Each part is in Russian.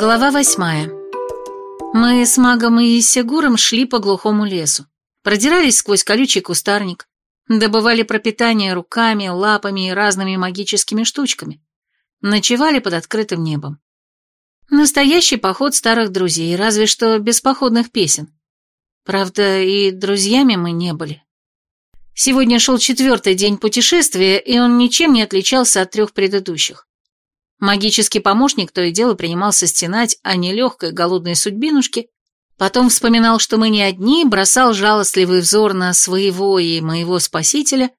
Глава восьмая. Мы с магом и Сигуром шли по глухому лесу, продирались сквозь колючий кустарник, добывали пропитание руками, лапами и разными магическими штучками, ночевали под открытым небом. Настоящий поход старых друзей, разве что без походных песен. Правда, и друзьями мы не были. Сегодня шел четвертый день путешествия, и он ничем не отличался от трех предыдущих. Магический помощник то и дело принимался стенать о нелегкой голодной судьбинушке, потом вспоминал, что мы не одни, бросал жалостливый взор на своего и моего спасителя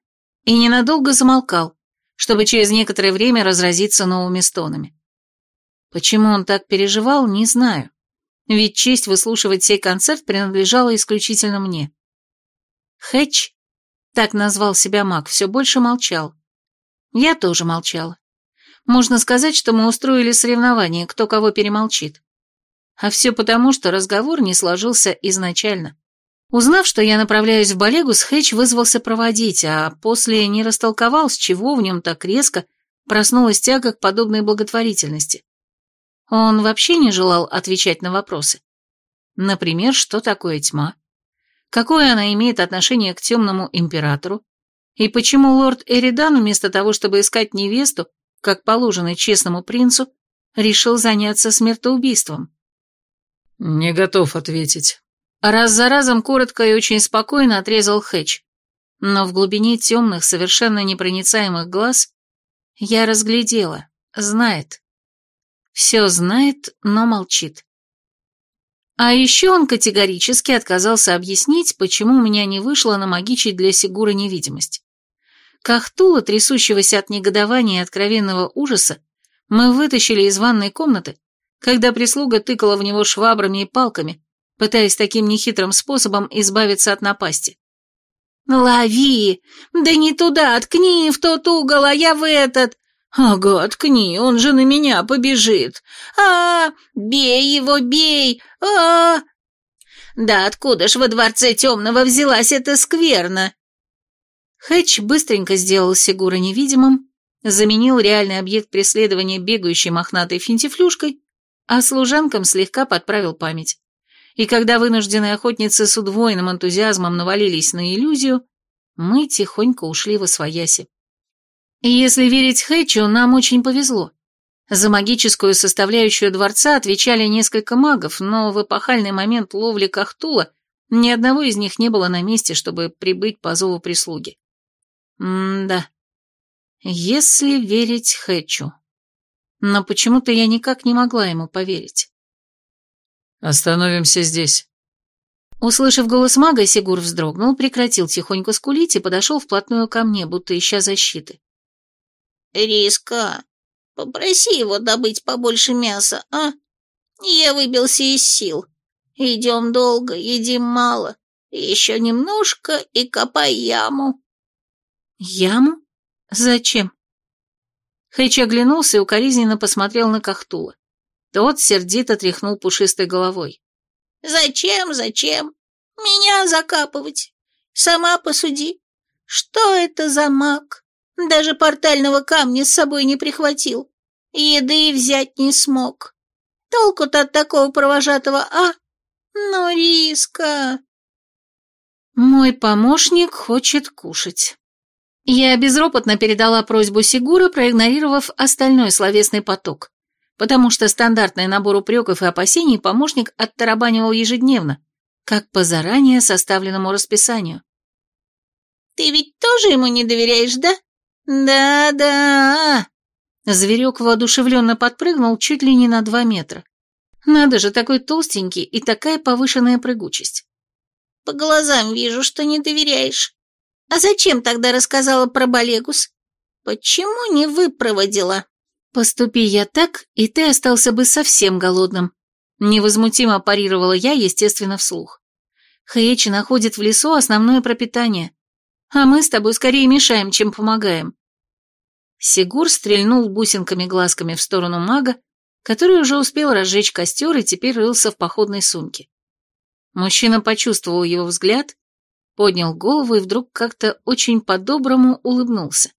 и ненадолго замолкал, чтобы через некоторое время разразиться новыми стонами. Почему он так переживал, не знаю, ведь честь выслушивать сей концерт принадлежала исключительно мне. Хэтч, так назвал себя маг, все больше молчал. Я тоже молчала. Можно сказать, что мы устроили соревнование, кто кого перемолчит. А все потому, что разговор не сложился изначально. Узнав, что я направляюсь в Балегус, Хэтч вызвался проводить, а после не растолковал, с чего в нем так резко проснулась тяга к подобной благотворительности. Он вообще не желал отвечать на вопросы. Например, что такое тьма? Какое она имеет отношение к темному императору? И почему лорд Эридан вместо того, чтобы искать невесту, как положено честному принцу, решил заняться смертоубийством? «Не готов ответить». Раз за разом коротко и очень спокойно отрезал Хэтч, но в глубине темных, совершенно непроницаемых глаз я разглядела, знает. Все знает, но молчит. А еще он категорически отказался объяснить, почему у меня не вышло намагичить для Сигура невидимость. Кахтула, трясущегося от негодования и откровенного ужаса, мы вытащили из ванной комнаты, когда прислуга тыкала в него швабрами и палками, пытаясь таким нехитрым способом избавиться от напасти. «Лови! Да не туда, откни в тот угол, а я в этот! Ага, откни, он же на меня побежит! а, -а, -а Бей его, бей! а, -а, -а Да откуда ж во дворце темного взялась эта скверна?» Хэтч быстренько сделал Сигура невидимым, заменил реальный объект преследования бегающей мохнатой финтифлюшкой, а служанкам слегка подправил память. И когда вынужденные охотницы с удвоенным энтузиазмом навалились на иллюзию, мы тихонько ушли во свояси. И если верить Хэтчу, нам очень повезло. За магическую составляющую дворца отвечали несколько магов, но в эпохальный момент ловли Кахтула ни одного из них не было на месте, чтобы прибыть по зову прислуги. М-да. Если верить Хэтчу. Но почему-то я никак не могла ему поверить. «Остановимся здесь». Услышав голос мага, Сигур вздрогнул, прекратил тихонько скулить и подошел вплотную ко мне, будто ища защиты. «Риска, попроси его добыть побольше мяса, а? Я выбился из сил. Идем долго, едим мало. Еще немножко и копай яму». «Яму? Зачем?» Хэч оглянулся и укоризненно посмотрел на Кахтула. Тот сердито тряхнул пушистой головой. «Зачем, зачем? Меня закапывать? Сама посуди. Что это за маг? Даже портального камня с собой не прихватил. Еды взять не смог. Толку-то от такого провожатого, а? Ну, риска!» «Мой помощник хочет кушать». Я безропотно передала просьбу Сигура, проигнорировав остальной словесный поток, потому что стандартный набор упреков и опасений помощник оттарабанивал ежедневно, как по заранее составленному расписанию. «Ты ведь тоже ему не доверяешь, да? Да-да!» Зверек воодушевленно подпрыгнул чуть ли не на два метра. Надо же, такой толстенький и такая повышенная прыгучесть. «По глазам вижу, что не доверяешь. А зачем тогда рассказала про Балегус? Почему не выпроводила? Поступи я так, и ты остался бы совсем голодным. Невозмутимо парировала я, естественно, вслух. Хаечи находит в лесу основное пропитание, а мы с тобой скорее мешаем, чем помогаем. Сигур стрельнул бусинками-глазками в сторону мага, который уже успел разжечь костер и теперь рылся в походной сумке. Мужчина почувствовал его взгляд поднял голову и вдруг как-то очень по-доброму улыбнулся.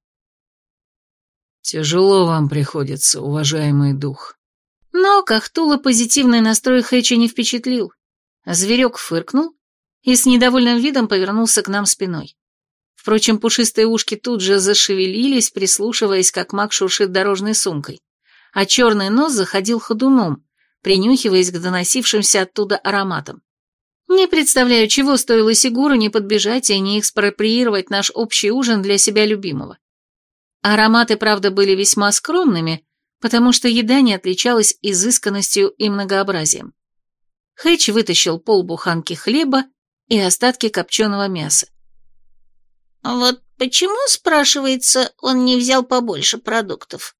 «Тяжело вам приходится, уважаемый дух. Но Кахтула позитивный настрой Хэча не впечатлил. Зверек фыркнул и с недовольным видом повернулся к нам спиной. Впрочем, пушистые ушки тут же зашевелились, прислушиваясь, как маг шуршит дорожной сумкой, а черный нос заходил ходуном, принюхиваясь к доносившимся оттуда ароматам. Не представляю, чего стоило Сигуру не подбежать и не экспроприировать наш общий ужин для себя любимого. Ароматы, правда, были весьма скромными, потому что еда не отличалась изысканностью и многообразием. Хэтч вытащил полбуханки хлеба и остатки копченого мяса. «Вот почему, спрашивается, он не взял побольше продуктов?»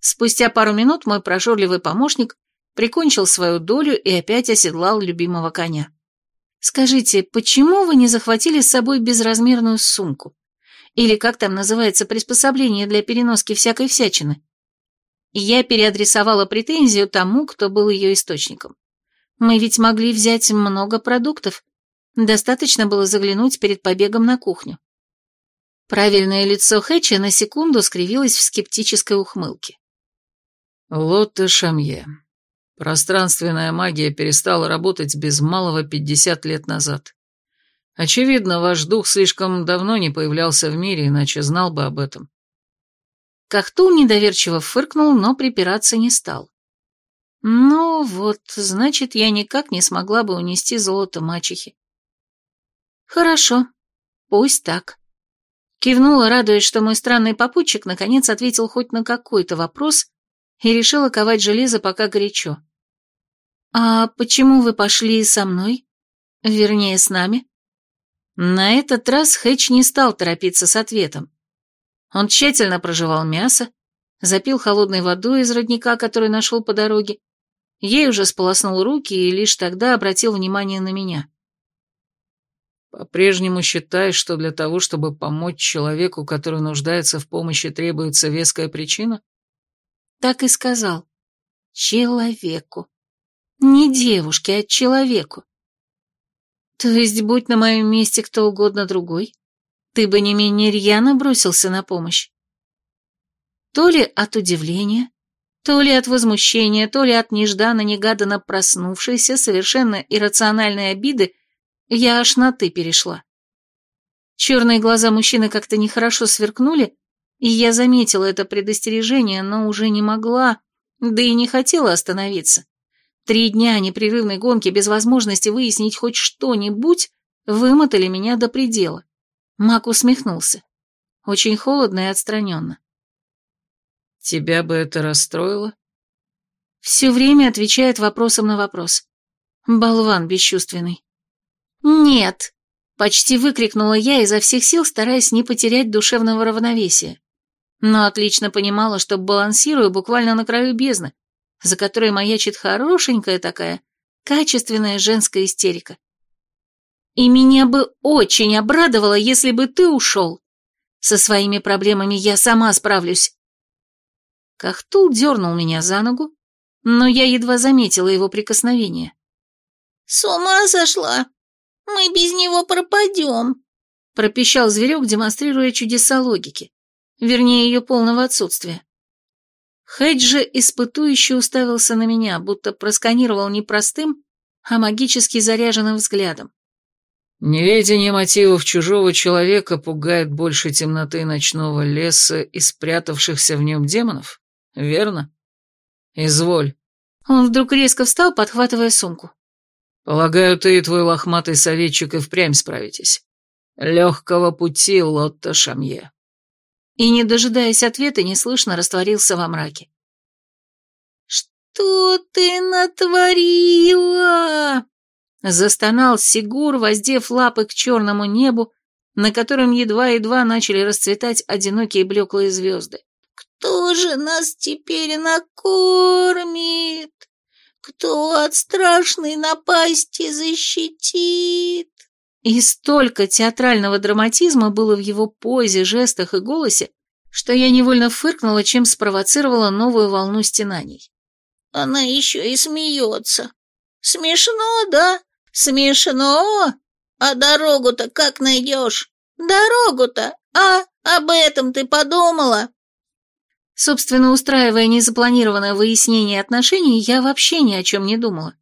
Спустя пару минут мой прожорливый помощник прикончил свою долю и опять оседлал любимого коня. «Скажите, почему вы не захватили с собой безразмерную сумку? Или как там называется приспособление для переноски всякой всячины?» Я переадресовала претензию тому, кто был ее источником. Мы ведь могли взять много продуктов. Достаточно было заглянуть перед побегом на кухню. Правильное лицо Хэтча на секунду скривилось в скептической ухмылке. «Лотте Шамье, пространственная магия перестала работать без малого пятьдесят лет назад. Очевидно, ваш дух слишком давно не появлялся в мире, иначе знал бы об этом». Кахтул недоверчиво фыркнул, но припираться не стал. Ну вот, значит, я никак не смогла бы унести золото мачехи. Хорошо, пусть так. Кивнула, радуясь, что мой странный попутчик наконец ответил хоть на какой-то вопрос и решила ковать железо пока горячо. «А почему вы пошли со мной? Вернее, с нами?» На этот раз Хэтч не стал торопиться с ответом. Он тщательно прожевал мясо, запил холодной водой из родника, который нашел по дороге, Ей уже сполоснул руки и лишь тогда обратил внимание на меня. «По-прежнему считаешь, что для того, чтобы помочь человеку, который нуждается в помощи, требуется веская причина?» Так и сказал. Человеку. Не девушке, а человеку. То есть, будь на моем месте кто угодно другой, ты бы не менее рьяно бросился на помощь. То ли от удивления, то ли от возмущения, то ли от нежданно-негаданно проснувшейся, совершенно иррациональной обиды, я аж на «ты» перешла. Черные глаза мужчины как-то нехорошо сверкнули, и я заметила это предостережение, но уже не могла, да и не хотела остановиться. Три дня непрерывной гонки без возможности выяснить хоть что-нибудь вымотали меня до предела. Мак усмехнулся. Очень холодно и отстраненно. Тебя бы это расстроило? Все время отвечает вопросом на вопрос. Болван бесчувственный. Нет, почти выкрикнула я изо всех сил, стараясь не потерять душевного равновесия. Но отлично понимала, что балансирую буквально на краю бездны, за которой маячит хорошенькая такая, качественная женская истерика. И меня бы очень обрадовало, если бы ты ушел. Со своими проблемами я сама справлюсь. Кахтул дернул меня за ногу, но я едва заметила его прикосновение. «С ума сошла! Мы без него пропадем!» пропищал зверек, демонстрируя чудеса логики, вернее, ее полного отсутствия. Же испытующе уставился на меня, будто просканировал не простым, а магически заряженным взглядом. Неведение мотивов чужого человека пугает больше темноты ночного леса и спрятавшихся в нем демонов? верно? Изволь. Он вдруг резко встал, подхватывая сумку. Полагаю, ты и твой лохматый советчик и впрямь справитесь. Легкого пути, Лотта Шамье. И, не дожидаясь ответа, неслышно растворился во мраке. «Что ты натворила?» Застонал Сигур, воздев лапы к черному небу, на котором едва-едва начали расцветать одинокие блеклые звезды. Кто же нас теперь накормит? Кто от страшной напасти защитит? И столько театрального драматизма было в его позе, жестах и голосе, что я невольно фыркнула, чем спровоцировала новую волну стенаний. Она еще и смеется. Смешно, да? Смешно? А дорогу-то как найдешь? Дорогу-то, а? Об этом ты подумала? Собственно, устраивая незапланированное выяснение отношений, я вообще ни о чем не думала.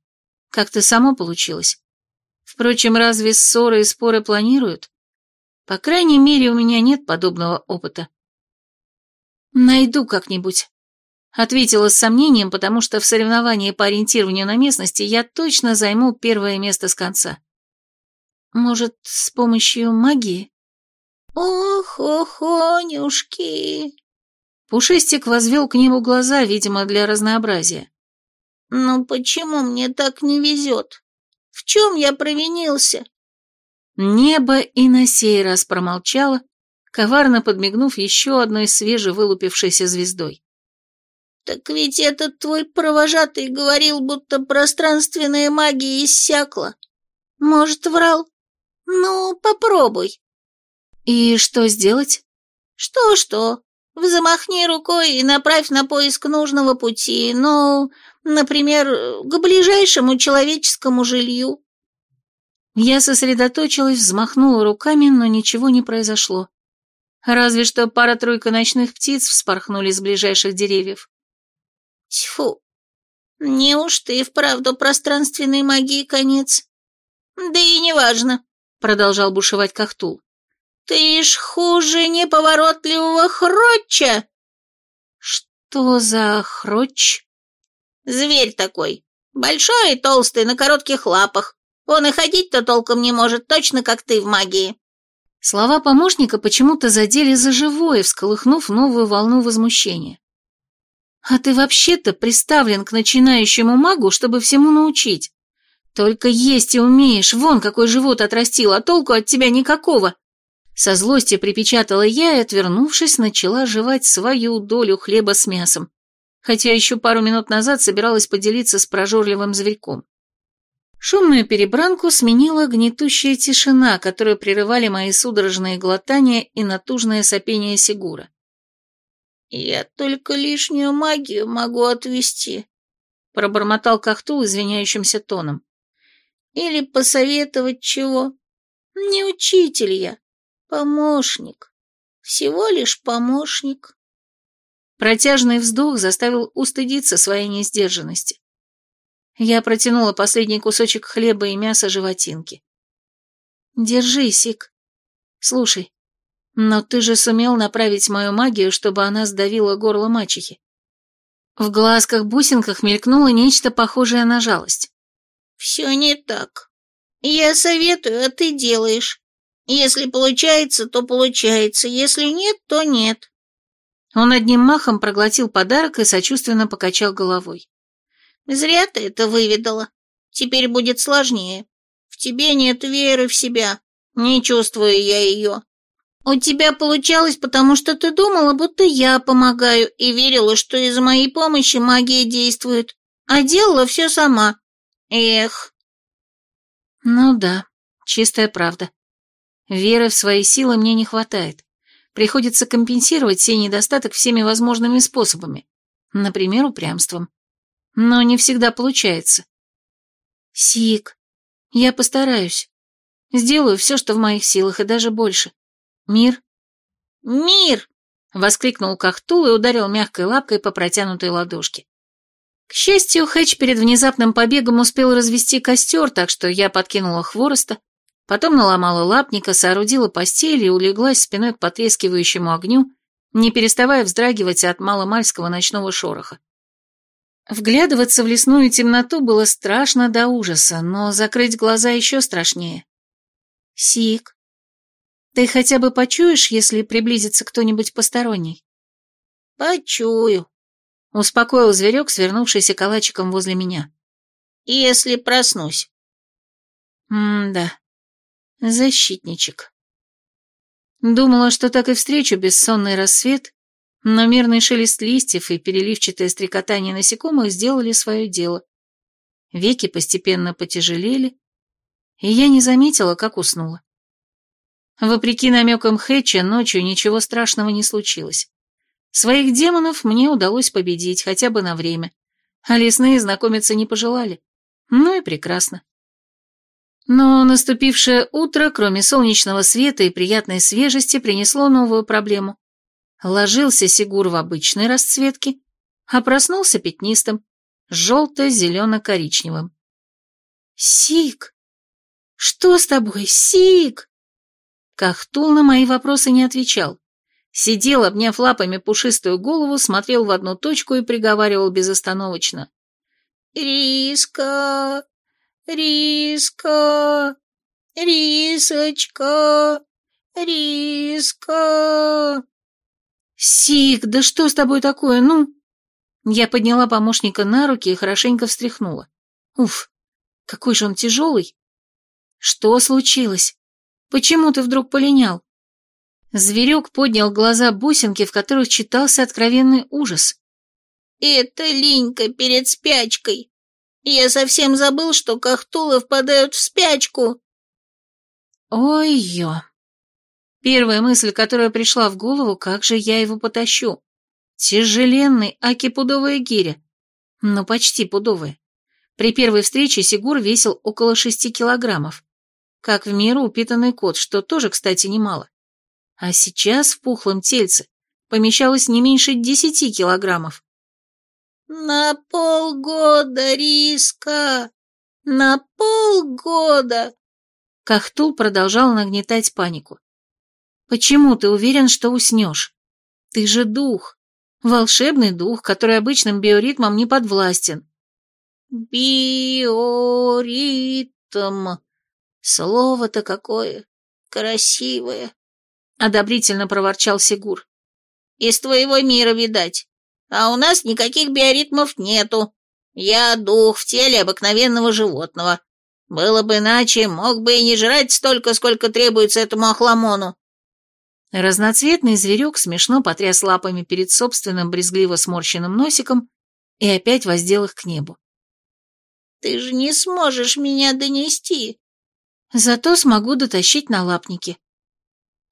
Как-то само получилось. Впрочем, разве ссоры и споры планируют? По крайней мере, у меня нет подобного опыта. Найду как-нибудь. Ответила с сомнением, потому что в соревновании по ориентированию на местности я точно займу первое место с конца. Может, с помощью магии? Ох, охонюшки! Пушистик возвел к небу глаза, видимо, для разнообразия. «Ну почему мне так не везет? В чем я провинился?» Небо и на сей раз промолчало, коварно подмигнув еще одной свежевылупившейся звездой. «Так ведь этот твой провожатый говорил, будто пространственная магия иссякла. Может, врал? Ну, попробуй». «И что сделать?» «Что-что? Взмахни рукой и направь на поиск нужного пути, ну, например, к ближайшему человеческому жилью. Я сосредоточилась, взмахнула руками, но ничего не произошло. Разве что пара-тройка ночных птиц вспорхнули с ближайших деревьев. Тьфу, неужто и вправду пространственной магии конец? Да и неважно, продолжал бушевать Кахтул. «Ты ж хуже неповоротливого хротча!» «Что за хротч?» «Зверь такой. Большой и толстый, на коротких лапах. Он и ходить-то толком не может, точно как ты в магии». Слова помощника почему-то задели за живое, всколыхнув новую волну возмущения. «А ты вообще-то приставлен к начинающему магу, чтобы всему научить. Только есть и умеешь, вон какой живот отрастил, а толку от тебя никакого. Со злости припечатала я и, отвернувшись, начала жевать свою долю хлеба с мясом, хотя еще пару минут назад собиралась поделиться с прожорливым зверьком. Шумную перебранку сменила гнетущая тишина, которую прерывали мои судорожные глотания и натужное сопение Сигура. «Я только лишнюю магию могу отвести», — пробормотал Кахтул извиняющимся тоном. «Или посоветовать чего? Не учитель я, Помощник. Всего лишь помощник. Протяжный вздох заставил устыдиться своей несдержанности. Я протянула последний кусочек хлеба и мяса животинки. «Держи, Сик. Слушай, но ты же сумел направить мою магию, чтобы она сдавила горло мачехи». В глазках-бусинках мелькнуло нечто похожее на жалость. «Все не так. Я советую, а ты делаешь. Если получается, то получается, если нет, то нет. Он одним махом проглотил подарок и сочувственно покачал головой. Зря ты это выведала. Теперь будет сложнее. В тебе нет веры в себя. Не чувствую я ее. У тебя получалось, потому что ты думала, будто я помогаю, и верила, что из-за моей помощи магия действует, а делала все сама. Эх. Ну да, чистая правда. Веры в свои силы мне не хватает. Приходится компенсировать сей недостаток всеми возможными способами. Например, упрямством. Но не всегда получается. Сик, я постараюсь. Сделаю все, что в моих силах, и даже больше. Мир? Мир! Воскликнул Кахтул и ударил мягкой лапкой по протянутой ладошке. К счастью, Хэч перед внезапным побегом успел развести костер, так что я подкинула хвороста, Потом наломала лапника, соорудила постель и улеглась спиной к потрескивающему огню, не переставая вздрагивать от маломальского ночного шороха. Вглядываться в лесную темноту было страшно до ужаса, но закрыть глаза еще страшнее. «Сик, ты хотя бы почуешь, если приблизится кто-нибудь посторонний?» «Почую», — успокоил зверек, свернувшийся калачиком возле меня. «Если проснусь». «М-да, Защитничек. Думала, что так и встречу бессонный рассвет, но мирный шелест листьев и переливчатое стрекотание насекомых сделали свое дело. Веки постепенно потяжелели, и я не заметила, как уснула. Вопреки намекам Хэтча, ночью ничего страшного не случилось. Своих демонов мне удалось победить хотя бы на время, а лесные знакомиться не пожелали. Ну и прекрасно. Но наступившее утро, кроме солнечного света и приятной свежести, принесло новую проблему. Ложился Сигур в обычной расцветке, а проснулся пятнистым, желто-зелено-коричневым. «Сик! Что с тобой, Сик?» Кахтул на мои вопросы не отвечал. Сидел, обняв лапами пушистую голову, смотрел в одну точку и приговаривал безостановочно. «Риска! Риска! Рисочка! Риска!» «Сик, да что с тобой такое, ну?» Я подняла помощника на руки и хорошенько встряхнула. «Уф, какой же он тяжелый!» «Что случилось? Почему ты вдруг полинял?» Зверек поднял глаза бусинки, в которых читался откровенный ужас. «Это линька перед спячкой. Я совсем забыл, что кахтулы впадают в спячку». «Ой-ё!» Первая мысль, которая пришла в голову, как же я его потащу? Тяжеленный, аки пудовая гиря. Ну, почти пудовая. При первой встрече Сигур весил около шести килограммов. Как в меру упитанный кот, что тоже, кстати, немало. А сейчас в пухлом тельце помещалось не меньше десяти килограммов. «На полгода риска! На полгода!» Кахтул продолжал нагнетать панику. «Почему ты уверен, что уснешь? Ты же дух, волшебный дух, который обычным биоритмом не подвластен». «Биоритм! Слово-то какое красивое!» — одобрительно проворчал Сигур. «Из твоего мира, видать. А у нас никаких биоритмов нету. Я дух в теле обыкновенного животного. Было бы иначе, мог бы и не жрать столько, сколько требуется этому охламону». Разноцветный зверек смешно потряс лапами перед собственным брезгливо сморщенным носиком и опять воздел их к небу. «Ты же не сможешь меня донести!» «Зато смогу дотащить на лапнике».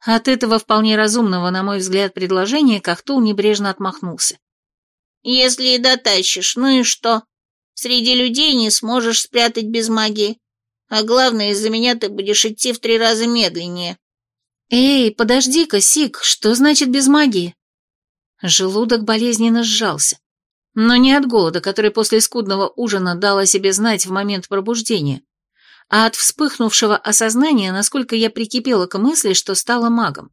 От этого вполне разумного, на мой взгляд, предложения Кахтул небрежно отмахнулся. «Если и дотащишь, ну и что? Среди людей не сможешь спрятать без магии. А главное, из-за меня ты будешь идти в три раза медленнее». «Эй, подожди-ка, Сик, что значит без магии?» Желудок болезненно сжался. Но не от голода, который после скудного ужина дал о себе знать в момент пробуждения, а от вспыхнувшего осознания, насколько я прикипела к мысли, что стала магом.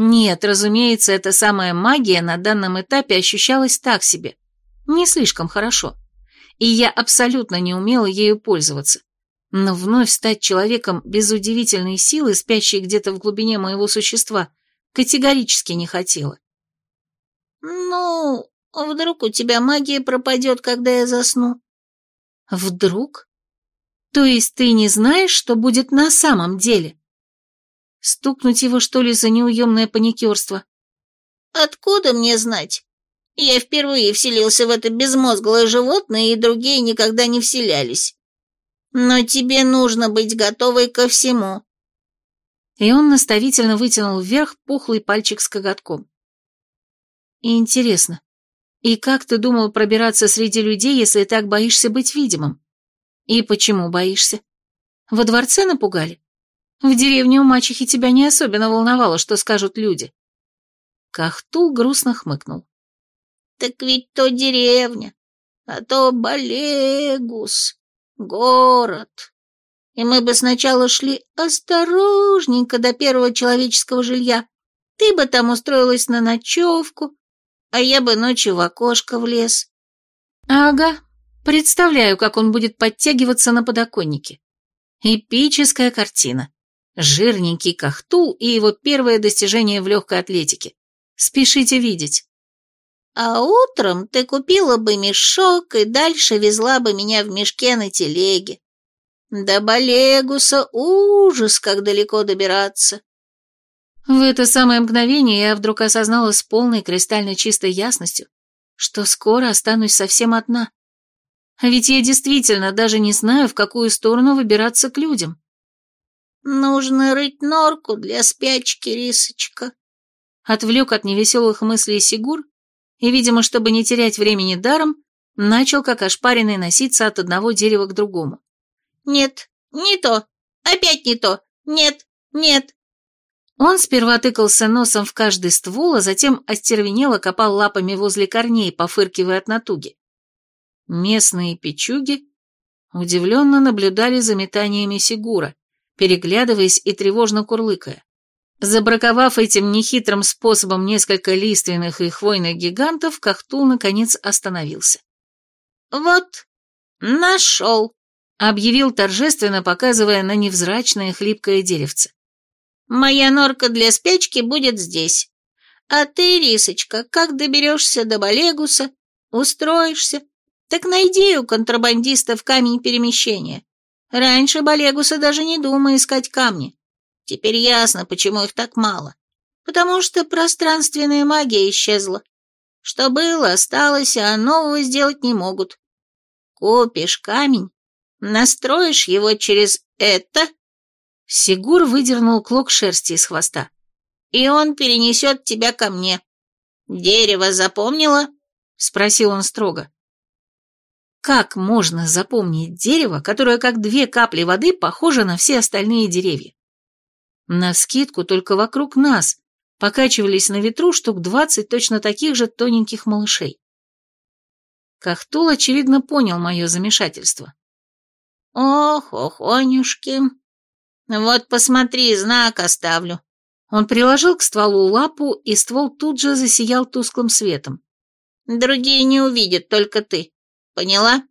Нет, разумеется, эта самая магия на данном этапе ощущалась так себе, не слишком хорошо, и я абсолютно не умела ею пользоваться. Но вновь стать человеком без удивительной силы, спящей где-то в глубине моего существа, категорически не хотела. «Ну, вдруг у тебя магия пропадет, когда я засну?» «Вдруг? То есть ты не знаешь, что будет на самом деле?» Стукнуть его, что ли, за неуемное паникерство? «Откуда мне знать? Я впервые вселился в это безмозглое животное, и другие никогда не вселялись. Но тебе нужно быть готовой ко всему». И он наставительно вытянул вверх пухлый пальчик с коготком. И интересно, и как ты думал пробираться среди людей, если так боишься быть видимым? И почему боишься? Во дворце напугали? В деревне у мачехи тебя не особенно волновало, что скажут люди. Кахтул грустно хмыкнул. Так ведь то деревня, а то Балегус. Город. И мы бы сначала шли осторожненько до первого человеческого жилья. Ты бы там устроилась на ночевку, а я бы ночью в окошко влез. Ага, представляю, как он будет подтягиваться на подоконнике. Эпическая картина. Жирненький Кахтул и его первое достижение в легкой атлетике. Спешите видеть. А утром ты купила бы мешок и дальше везла бы меня в мешке на телеге. До Балегуса ужас, как далеко добираться. В это самое мгновение я вдруг осознала с полной кристально чистой ясностью, что скоро останусь совсем одна. Ведь я действительно даже не знаю, в какую сторону выбираться к людям. Нужно рыть норку для спячки, Рисочка. Отвлек от невеселых мыслей Сигур и, видимо, чтобы не терять времени даром, начал, как ошпаренный, носиться от одного дерева к другому. «Нет, не то, опять не то, нет, нет». Он сперва тыкался носом в каждый ствол, а затем остервенело копал лапами возле корней, пофыркивая от натуги. Местные печуги удивленно наблюдали за метаниями Сигура, переглядываясь и тревожно курлыкая. Забраковав этим нехитрым способом несколько лиственных и хвойных гигантов, Кахтул наконец остановился. «Вот, нашел», — объявил торжественно, показывая на невзрачное хлипкое деревце. «Моя норка для спячки будет здесь. А ты, Рисочка, как доберешься до Балегуса, устроишься, так найди у контрабандистов камень перемещения. Раньше Балегуса даже не думай искать камни. Теперь ясно, почему их так мало. Потому что пространственная магия исчезла. Что было, осталось, а нового сделать не могут. Купишь камень, настроишь его через это... Сигур выдернул клок шерсти из хвоста. И он перенесет тебя ко мне. Дерево запомнила? Спросил он строго. Как можно запомнить дерево, которое как две капли воды похоже на все остальные деревья? На скидку только вокруг нас покачивались на ветру штук двадцать точно таких же тоненьких малышей. Кахтул, очевидно, понял мое замешательство. «Ох, охонюшки! Вот посмотри, знак оставлю». Он приложил к стволу лапу, и ствол тут же засиял тусклым светом. «Другие не увидят, только ты. Поняла?»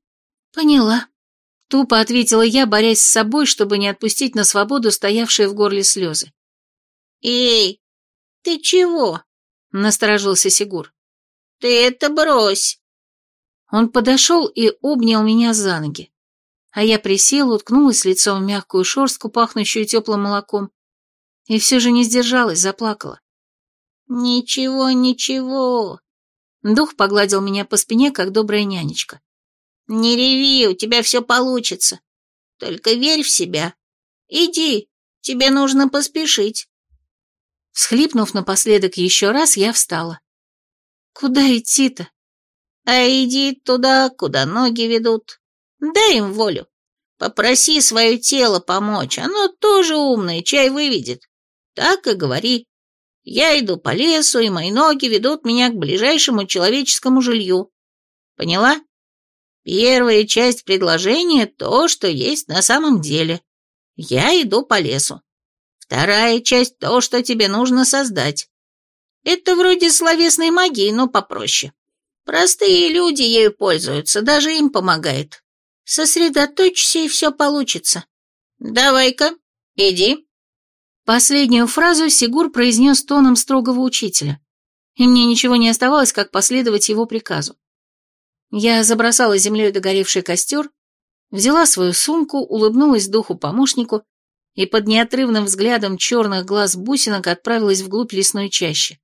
«Поняла», — тупо ответила я, борясь с собой, чтобы не отпустить на свободу стоявшие в горле слезы. «Эй, ты чего?» — насторожился Сигур. «Ты это брось!» Он подошел и обнял меня за ноги. А я присела, уткнулась лицом в мягкую шерстку, пахнущую теплым молоком, и все же не сдержалась, заплакала. «Ничего, ничего!» Дух погладил меня по спине, как добрая нянечка. «Не реви, у тебя все получится. Только верь в себя. Иди, тебе нужно поспешить». Схлипнув напоследок еще раз, я встала. «Куда идти-то?» «А иди туда, куда ноги ведут. Дай им волю. Попроси свое тело помочь, оно тоже умное, чай выведет. Так и говори. Я иду по лесу, и мои ноги ведут меня к ближайшему человеческому жилью. Поняла?» Первая часть предложения – то, что есть на самом деле. Я иду по лесу. Вторая часть – то, что тебе нужно создать. Это вроде словесной магии, но попроще. Простые люди ею пользуются, даже им помогает. Сосредоточься, и все получится. Давай-ка, иди. Последнюю фразу Сигур произнес тоном строгого учителя, и мне ничего не оставалось, как последовать его приказу. Я забросала землей догоревший костер, взяла свою сумку, улыбнулась духу-помощнику и под неотрывным взглядом черных глаз бусинок отправилась вглубь лесной чащи.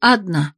Одна.